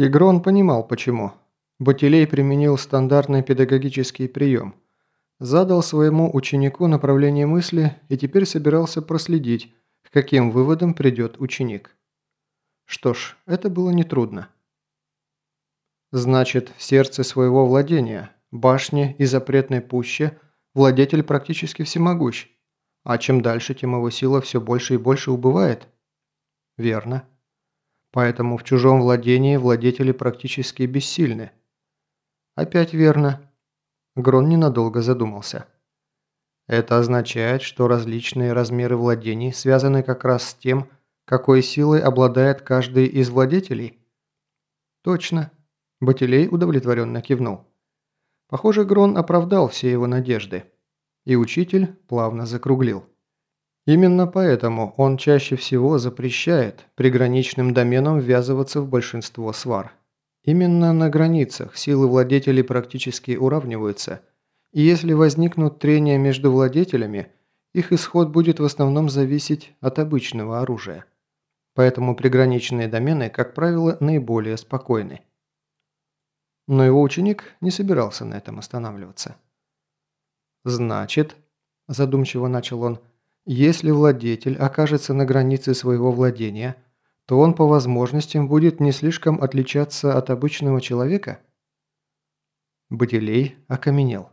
Игрон понимал, почему. Батилей применил стандартный педагогический прием. Задал своему ученику направление мысли и теперь собирался проследить, к каким выводам придет ученик. Что ж, это было нетрудно. Значит, в сердце своего владения, башне и запретной пуще, владетель практически всемогущ. А чем дальше, тем его сила все больше и больше убывает. Верно. Поэтому в чужом владении владетели практически бессильны. Опять верно. Грон ненадолго задумался. Это означает, что различные размеры владений связаны как раз с тем, какой силой обладает каждый из владетелей? Точно. Батилей удовлетворенно кивнул. Похоже, Грон оправдал все его надежды. И учитель плавно закруглил. Именно поэтому он чаще всего запрещает приграничным доменам ввязываться в большинство свар. Именно на границах силы владетелей практически уравниваются, и если возникнут трения между владетелями, их исход будет в основном зависеть от обычного оружия. Поэтому приграничные домены, как правило, наиболее спокойны. Но его ученик не собирался на этом останавливаться. «Значит», – задумчиво начал он, – «если владетель окажется на границе своего владения – то он по возможностям будет не слишком отличаться от обычного человека? Батилей окаменел.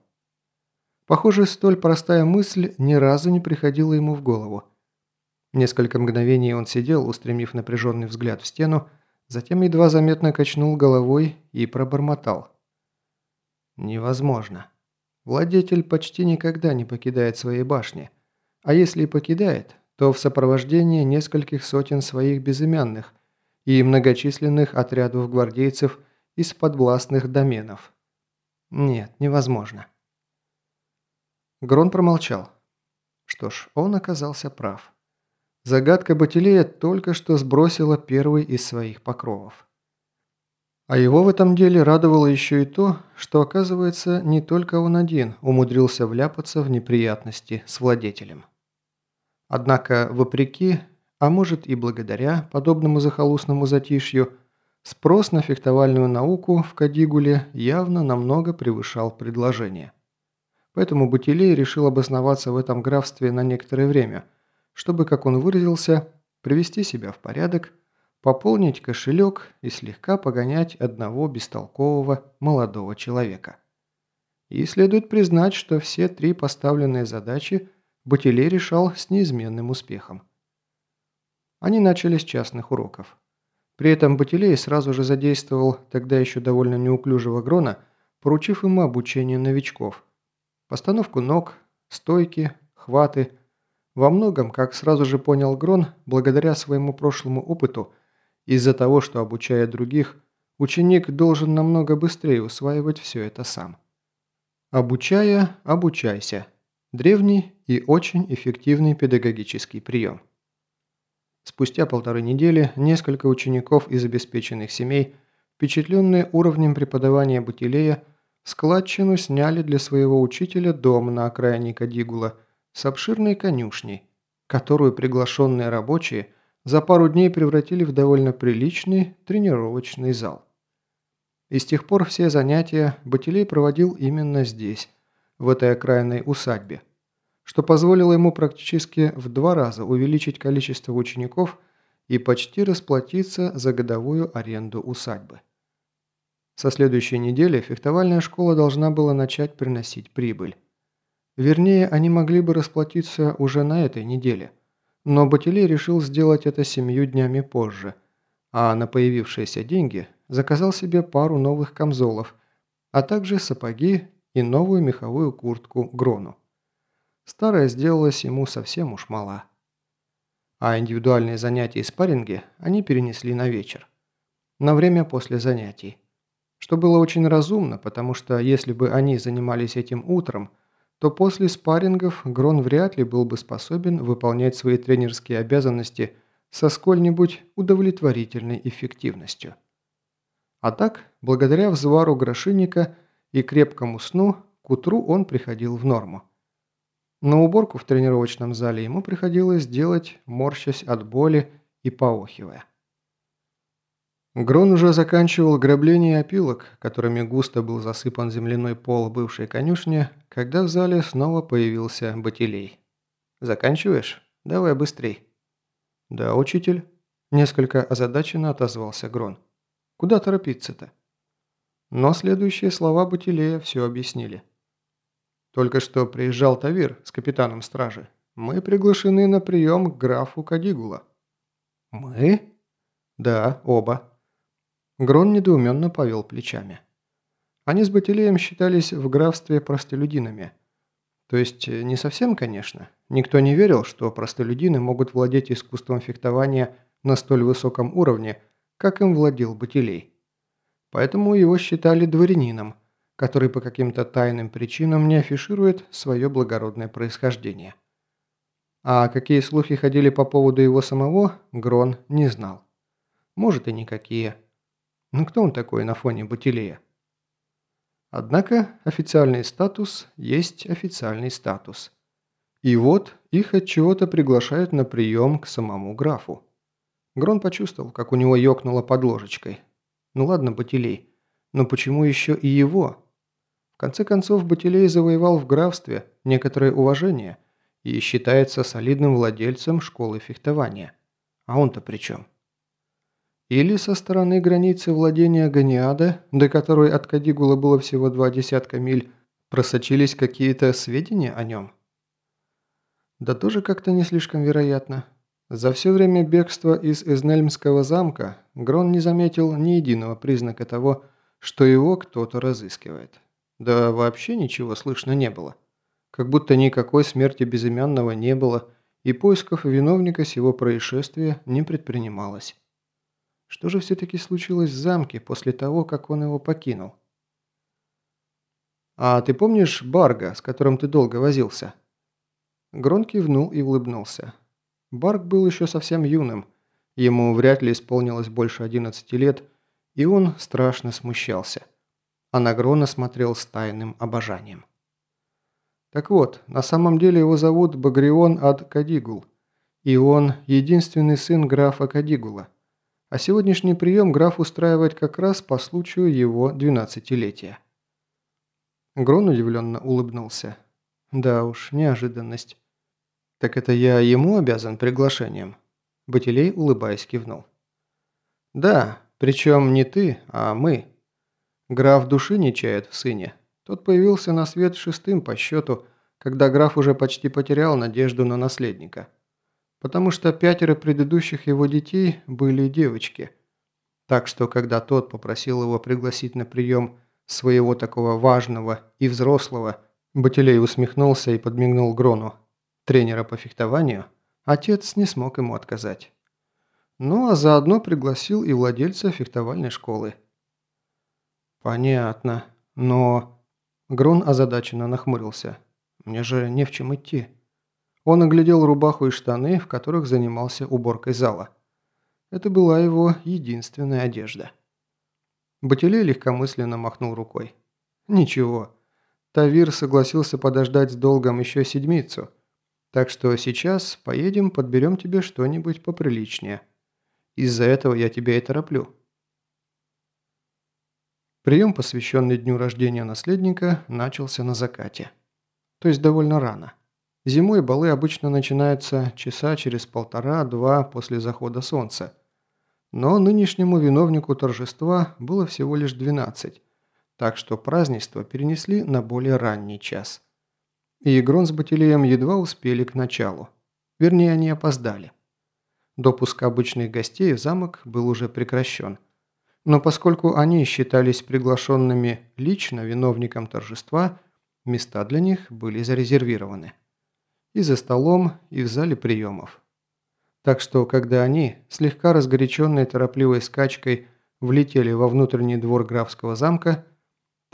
Похоже, столь простая мысль ни разу не приходила ему в голову. Несколько мгновений он сидел, устремив напряженный взгляд в стену, затем едва заметно качнул головой и пробормотал. «Невозможно. Владетель почти никогда не покидает своей башни. А если и покидает, то в сопровождении нескольких сотен своих безымянных и многочисленных отрядов гвардейцев из подвластных доменов. Нет, невозможно. Грон промолчал. Что ж, он оказался прав. Загадка Батилея только что сбросила первый из своих покровов. А его в этом деле радовало еще и то, что, оказывается, не только он один умудрился вляпаться в неприятности с владетелем. Однако, вопреки, а может и благодаря подобному захолустному затишью, спрос на фехтовальную науку в Кадигуле явно намного превышал предложение. Поэтому Бутилей решил обосноваться в этом графстве на некоторое время, чтобы, как он выразился, привести себя в порядок, пополнить кошелек и слегка погонять одного бестолкового молодого человека. И следует признать, что все три поставленные задачи – Батилей решал с неизменным успехом. Они начали с частных уроков. При этом Батилей сразу же задействовал тогда еще довольно неуклюжего Грона, поручив ему обучение новичков. Постановку ног, стойки, хваты. Во многом, как сразу же понял Грон, благодаря своему прошлому опыту, из-за того, что обучая других, ученик должен намного быстрее усваивать все это сам. Обучая, обучайся. Древний и очень эффективный педагогический прием. Спустя полторы недели несколько учеников из обеспеченных семей, впечатленные уровнем преподавания Бутилея, складчину сняли для своего учителя дом на окраине Кадигула с обширной конюшней, которую приглашенные рабочие за пару дней превратили в довольно приличный тренировочный зал. И с тех пор все занятия Батилей проводил именно здесь, в этой окраинной усадьбе, что позволило ему практически в два раза увеличить количество учеников и почти расплатиться за годовую аренду усадьбы. Со следующей недели фехтовальная школа должна была начать приносить прибыль. Вернее, они могли бы расплатиться уже на этой неделе, но Батилей решил сделать это семью днями позже, а на появившиеся деньги заказал себе пару новых камзолов, а также сапоги и новую меховую куртку Грону. Старая сделалась ему совсем уж мала. А индивидуальные занятия и спарринги они перенесли на вечер. На время после занятий. Что было очень разумно, потому что если бы они занимались этим утром, то после спаррингов Грон вряд ли был бы способен выполнять свои тренерские обязанности со сколь-нибудь удовлетворительной эффективностью. А так, благодаря взвару грошинника – и крепкому сну к утру он приходил в норму. Но уборку в тренировочном зале ему приходилось делать, морщась от боли и поохивая. Грон уже заканчивал грабление опилок, которыми густо был засыпан земляной пол бывшей конюшни, когда в зале снова появился Батилей. «Заканчиваешь? Давай быстрей». «Да, учитель», – несколько озадаченно отозвался Грон. «Куда торопиться-то?» Но следующие слова Батилея все объяснили. «Только что приезжал Тавир с капитаном стражи. Мы приглашены на прием к графу Кадигула». «Мы?» «Да, оба». Грон недоуменно повел плечами. Они с Батилеем считались в графстве простолюдинами. То есть э, не совсем, конечно. Никто не верил, что простолюдины могут владеть искусством фехтования на столь высоком уровне, как им владел Батилей. Поэтому его считали дворянином, который по каким-то тайным причинам не афиширует свое благородное происхождение. А какие слухи ходили по поводу его самого, Грон не знал. Может и никакие. Ну кто он такой на фоне Батилея? Однако официальный статус есть официальный статус. И вот их от чего-то приглашают на прием к самому графу. Грон почувствовал, как у него ёкнуло под ложечкой. Ну ладно, Батилей, но почему еще и его? В конце концов, Батилей завоевал в графстве некоторое уважение и считается солидным владельцем школы фехтования. А он-то при чем? Или со стороны границы владения Ганиада, до которой от Кадигула было всего два десятка миль, просочились какие-то сведения о нем? Да тоже как-то не слишком вероятно. За все время бегства из Эзнельмского замка Грон не заметил ни единого признака того, что его кто-то разыскивает. Да вообще ничего слышно не было. Как будто никакой смерти безымянного не было, и поисков виновника сего происшествия не предпринималось. Что же все-таки случилось в замке после того, как он его покинул? «А ты помнишь Барга, с которым ты долго возился?» Грон кивнул и улыбнулся. Барк был еще совсем юным, ему вряд ли исполнилось больше 11 лет, и он страшно смущался. А на Грона смотрел с тайным обожанием. Так вот, на самом деле его зовут Багрион Ад Кадигул, и он единственный сын графа Кадигула. А сегодняшний прием граф устраивает как раз по случаю его двенадцатилетия. Грон удивленно улыбнулся. Да уж, неожиданность. Так это я ему обязан приглашением? Батилей, улыбаясь, кивнул. Да, причем не ты, а мы. Граф души не чает в сыне. Тот появился на свет шестым по счету, когда граф уже почти потерял надежду на наследника потому что пятеро предыдущих его детей были девочки. Так что, когда тот попросил его пригласить на прием своего такого важного и взрослого, Батилей усмехнулся и подмигнул Грону, тренера по фехтованию, отец не смог ему отказать. Ну а заодно пригласил и владельца фехтовальной школы. «Понятно, но...» Грон озадаченно нахмурился. «Мне же не в чем идти». Он оглядел рубаху и штаны, в которых занимался уборкой зала. Это была его единственная одежда. Батилей легкомысленно махнул рукой. «Ничего. Тавир согласился подождать с долгом еще седмицу. Так что сейчас поедем, подберем тебе что-нибудь поприличнее. Из-за этого я тебя и тороплю». Прием, посвященный дню рождения наследника, начался на закате. То есть довольно рано. Зимой балы обычно начинаются часа через полтора-два после захода солнца. Но нынешнему виновнику торжества было всего лишь 12, так что празднество перенесли на более ранний час. И Игрон с Батилеем едва успели к началу. Вернее, они опоздали. Допуск обычных гостей в замок был уже прекращен. Но поскольку они считались приглашенными лично виновником торжества, места для них были зарезервированы и за столом, и в зале приемов. Так что, когда они, слегка разгоряченной торопливой скачкой, влетели во внутренний двор графского замка,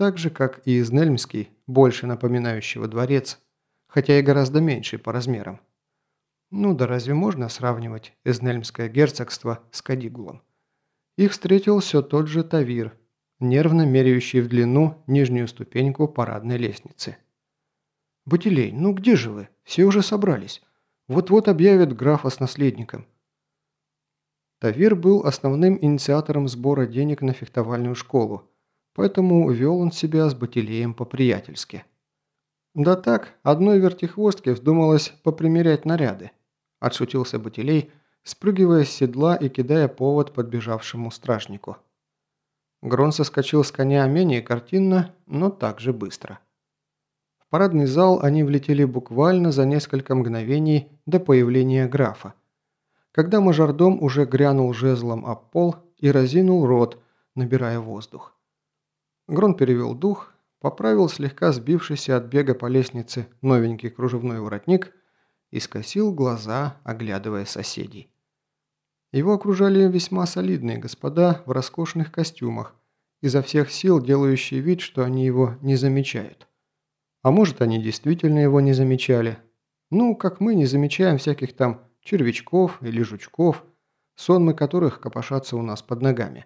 так же, как и Изнельмский, больше напоминающего дворец, хотя и гораздо меньший по размерам. Ну да разве можно сравнивать Эзнельмское герцогство с Кадигулом? Их встретил все тот же Тавир, нервно меряющий в длину нижнюю ступеньку парадной лестницы. «Батилей, ну где же вы? Все уже собрались. Вот-вот объявят графа с наследником». Тавир был основным инициатором сбора денег на фехтовальную школу, поэтому вел он себя с Батилеем по-приятельски. «Да так, одной вертихвостке вздумалось попримерять наряды», – отшутился Батилей, спрыгивая с седла и кидая повод подбежавшему стражнику. Грон соскочил с коня менее картинно, но также быстро. В парадный зал они влетели буквально за несколько мгновений до появления графа, когда мажордом уже грянул жезлом об пол и разинул рот, набирая воздух. Грон перевел дух, поправил слегка сбившийся от бега по лестнице новенький кружевной воротник и скосил глаза, оглядывая соседей. Его окружали весьма солидные господа в роскошных костюмах, изо всех сил делающие вид, что они его не замечают. А может, они действительно его не замечали. Ну, как мы не замечаем всяких там червячков или жучков, сонмы которых копошатся у нас под ногами.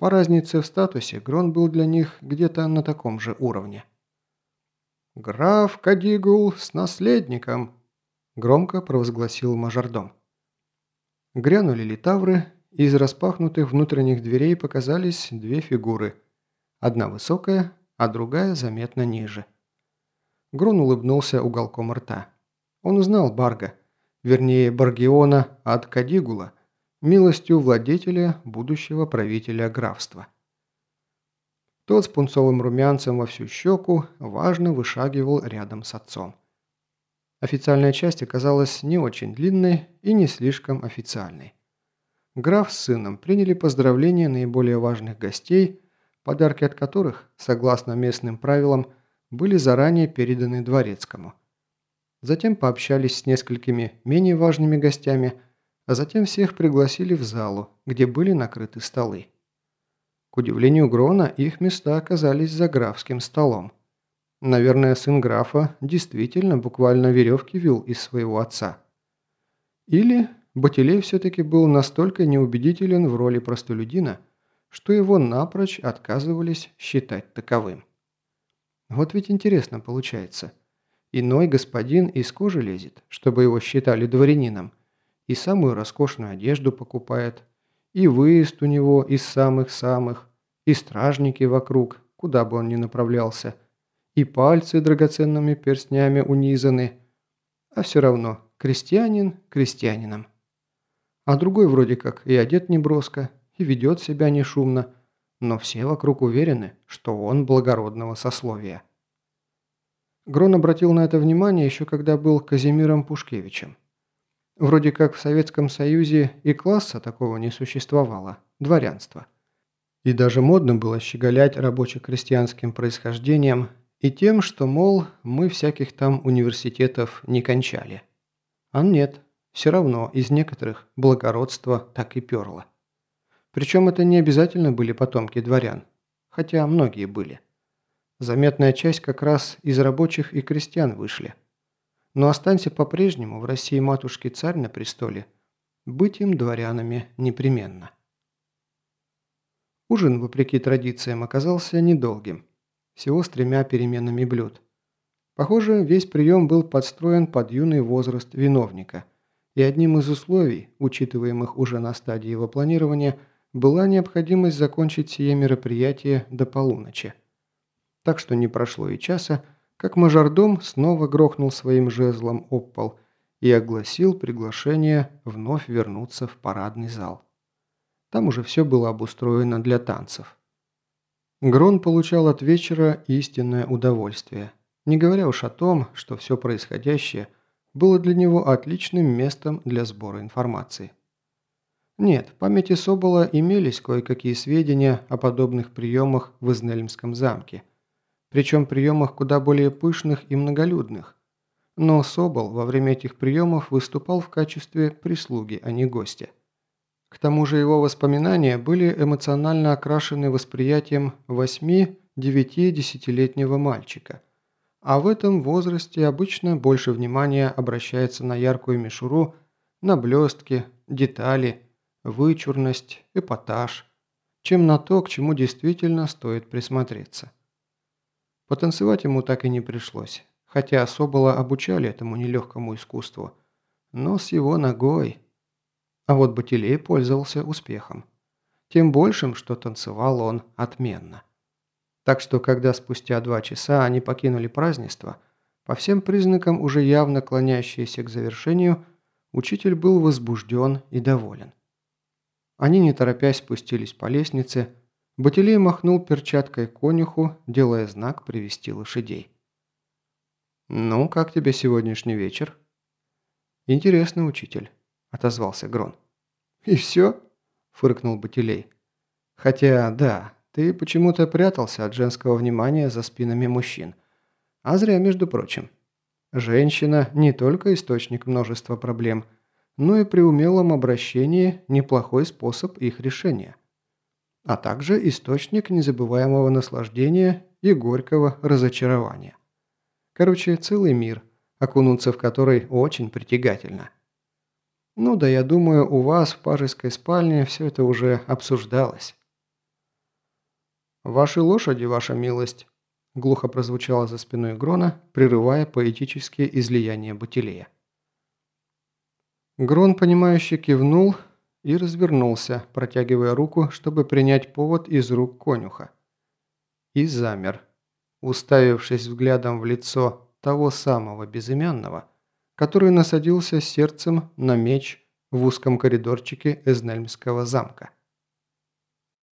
По разнице в статусе Грон был для них где-то на таком же уровне. «Граф Кадигул с наследником!» – громко провозгласил мажордом. Грянули литавры, и из распахнутых внутренних дверей показались две фигуры. Одна высокая, а другая заметно ниже. Грон улыбнулся уголком рта. Он узнал Барга, вернее Баргиона от Кадигула – милостью владетеля, будущего правителя графства. Тот с пунцовым румянцем во всю щеку важно вышагивал рядом с отцом. Официальная часть оказалась не очень длинной и не слишком официальной. Граф с сыном приняли поздравления наиболее важных гостей, подарки от которых, согласно местным правилам, были заранее переданы дворецкому. Затем пообщались с несколькими менее важными гостями – а затем всех пригласили в залу, где были накрыты столы. К удивлению Грона, их места оказались за графским столом. Наверное, сын графа действительно буквально веревки вил из своего отца. Или Батилей все-таки был настолько неубедителен в роли простолюдина, что его напрочь отказывались считать таковым. Вот ведь интересно получается. Иной господин из кожи лезет, чтобы его считали дворянином, и самую роскошную одежду покупает, и выезд у него из самых-самых, и стражники вокруг, куда бы он ни направлялся, и пальцы драгоценными перстнями унизаны, а все равно крестьянин крестьянином. А другой вроде как и одет неброско, и ведет себя не шумно, но все вокруг уверены, что он благородного сословия. Грон обратил на это внимание еще когда был Казимиром Пушкевичем. Вроде как в Советском Союзе и класса такого не существовало – дворянство. И даже модно было щеголять рабоче-крестьянским происхождением и тем, что, мол, мы всяких там университетов не кончали. А нет, все равно из некоторых благородство так и перло. Причем это не обязательно были потомки дворян, хотя многие были. Заметная часть как раз из рабочих и крестьян вышли. Но останься по-прежнему в России матушки царь на престоле, быть им дворянами непременно. Ужин, вопреки традициям, оказался недолгим, всего с тремя переменами блюд. Похоже, весь прием был подстроен под юный возраст виновника, и одним из условий, учитываемых уже на стадии его планирования, была необходимость закончить сие мероприятие до полуночи. Так что не прошло и часа, как мажордом снова грохнул своим жезлом об пол и огласил приглашение вновь вернуться в парадный зал. Там уже все было обустроено для танцев. Грон получал от вечера истинное удовольствие, не говоря уж о том, что все происходящее было для него отличным местом для сбора информации. Нет, в памяти Собола имелись кое-какие сведения о подобных приемах в Изнельмском замке – причем приемах куда более пышных и многолюдных. Но Собол во время этих приемов выступал в качестве прислуги, а не гостя. К тому же его воспоминания были эмоционально окрашены восприятием 8-9-10-летнего мальчика. А в этом возрасте обычно больше внимания обращается на яркую мишуру, на блестки, детали, вычурность, эпатаж, чем на то, к чему действительно стоит присмотреться. Потанцевать ему так и не пришлось, хотя Собола обучали этому нелегкому искусству. Но с его ногой... А вот Батилей пользовался успехом. Тем большим, что танцевал он отменно. Так что, когда спустя два часа они покинули празднество, по всем признакам уже явно клонящиеся к завершению, учитель был возбужден и доволен. Они, не торопясь, спустились по лестнице, Батилей махнул перчаткой конюху, делая знак привести лошадей. «Ну, как тебе сегодняшний вечер?» «Интересный учитель», – отозвался Грон. «И все?» – фыркнул Батилей. «Хотя, да, ты почему-то прятался от женского внимания за спинами мужчин. А зря, между прочим. Женщина не только источник множества проблем, но и при умелом обращении неплохой способ их решения. А также источник незабываемого наслаждения и горького разочарования. Короче, целый мир, окунуться в который очень притягательно. Ну да, я думаю, у вас в пажеской спальне все это уже обсуждалось. «Ваши лошади, ваша милость», – глухо прозвучало за спиной Грона, прерывая поэтические излияния Бутилея. Грон, понимающе кивнул и развернулся, протягивая руку, чтобы принять повод из рук конюха. И замер, уставившись взглядом в лицо того самого безымянного, который насадился сердцем на меч в узком коридорчике Эзнельмского замка.